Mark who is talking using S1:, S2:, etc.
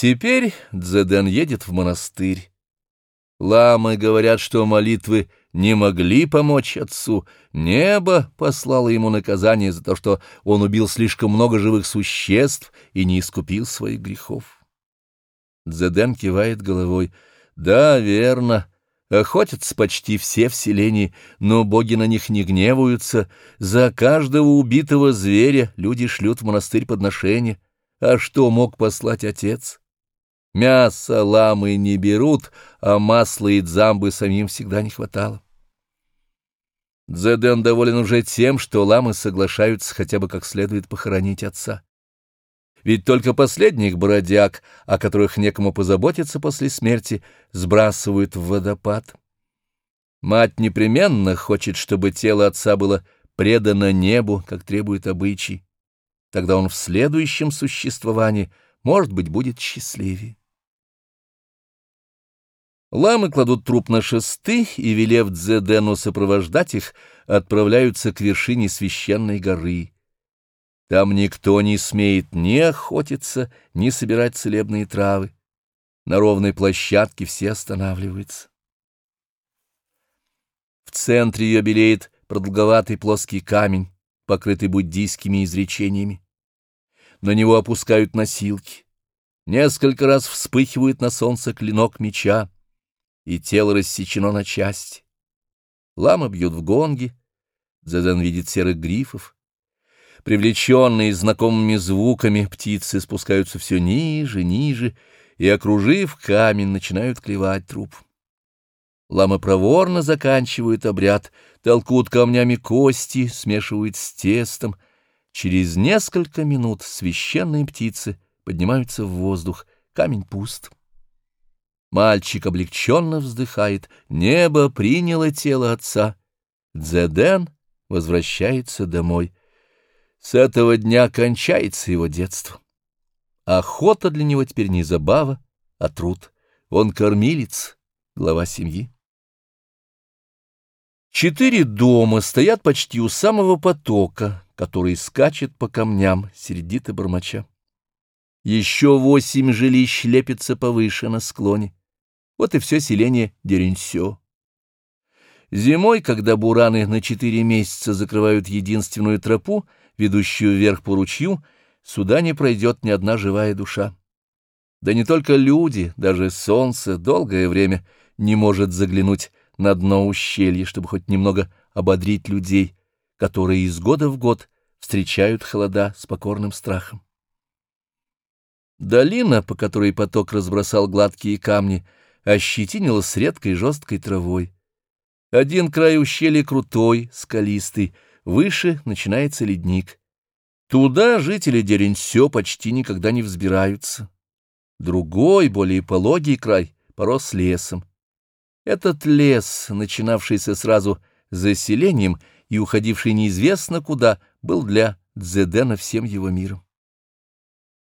S1: Теперь Дзеден едет в монастырь. Ламы говорят, что молитвы не могли помочь отцу. Небо послало ему наказание за то, что он убил слишком много живых существ и не искупил своих грехов. Дзеден кивает головой. «Да, верно. Охотятся почти все в селении, но боги на них не гневаются. За каждого убитого зверя люди шлют в монастырь подношения. А что мог послать отец? Мясо ламы не берут, а масла и дзамбы самим всегда не хватало. Дзеден доволен уже тем, что ламы соглашаются хотя бы как следует похоронить отца. Ведь только последних бродяг, о которых некому позаботиться после смерти, сбрасывают в водопад. Мать непременно хочет, чтобы тело отца было предано небу, как требует обычай. Тогда он в следующем существовании, может быть, будет счастливее. Ламы кладут труп на шесты и, велев Дзедену сопровождать их, отправляются к вершине священной горы. Там никто не смеет ни охотиться, ни собирать целебные травы. На ровной площадке все останавливаются. В центре ее белеет продолговатый плоский камень, покрытый буддийскими изречениями. На него опускают носилки. Несколько раз вспыхивает на солнце клинок меча, и тело рассечено на части. Ламы бьют в гонги, Дзеден видит серых грифов. Привлеченные знакомыми звуками, птицы спускаются все ниже, ниже, и, окружив камень, начинают клевать труп. Ламы проворно заканчивают обряд, толкут камнями кости, смешивают с тестом. Через несколько минут священные птицы поднимаются в воздух, камень пуст. Мальчик облегченно вздыхает, небо приняло тело отца. Дзеден возвращается домой. С этого дня кончается его детство. Охота для него теперь не забава, а труд. Он кормилец, глава семьи. Четыре дома стоят почти у самого потока, который скачет по камням, сердито бормоча. Еще восемь жилищ лепятся повыше на склоне. Вот и все селение Деренсё. Зимой, когда бураны на четыре месяца закрывают единственную тропу, ведущую вверх по ручью, сюда не пройдет ни одна живая душа. Да не только люди, даже солнце долгое время не может заглянуть на дно ущелья, чтобы хоть немного ободрить людей, которые из года в год встречают холода с покорным страхом. Долина, по которой поток разбросал гладкие камни, — ощетинилась редкой жесткой травой. Один край ущелья крутой, скалистый, выше начинается ледник. Туда жители Деренсё почти никогда не взбираются. Другой, более пологий край, порос лесом. Этот лес, начинавшийся сразу за селением и уходивший неизвестно куда, был для Дзедена всем его миром.